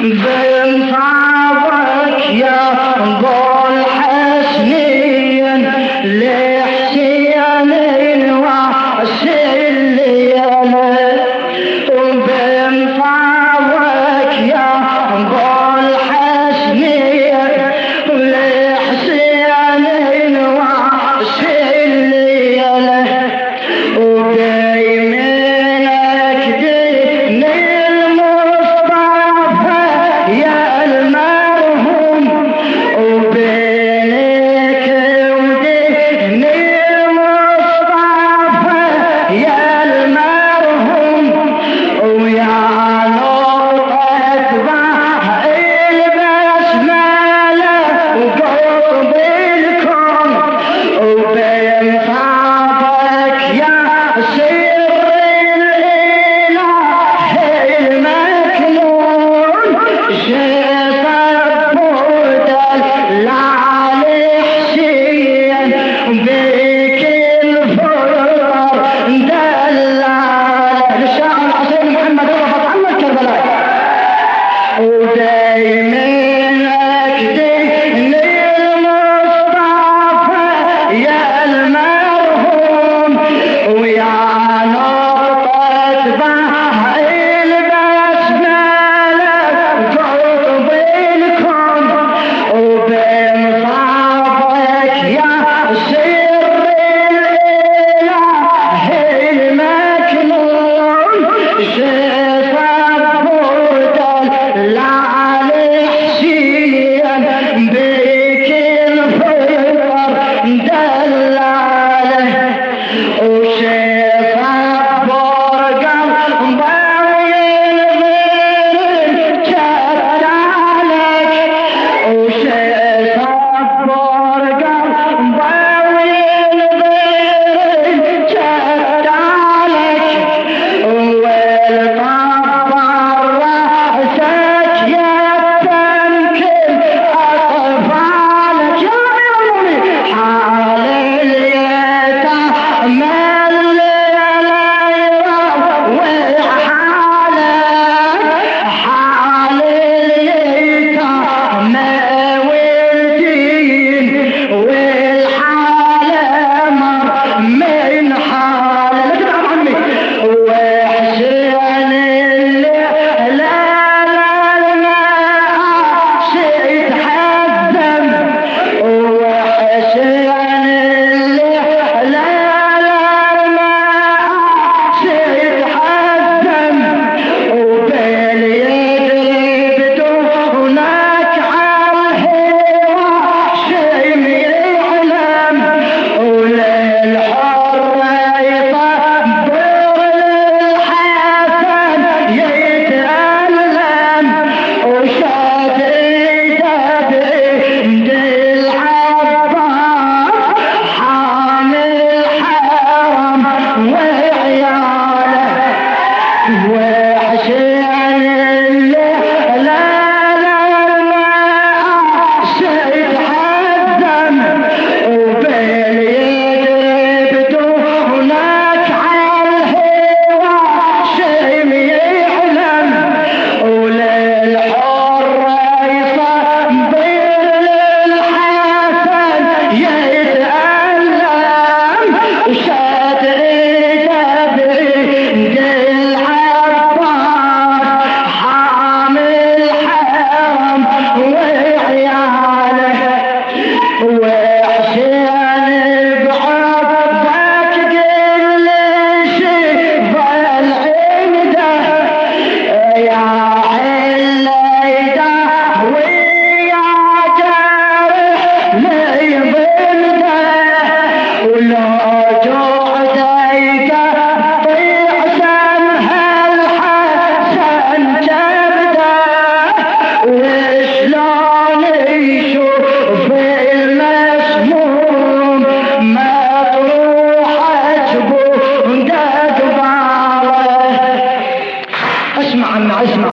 Ben Tavak Ya Gol Oh, man.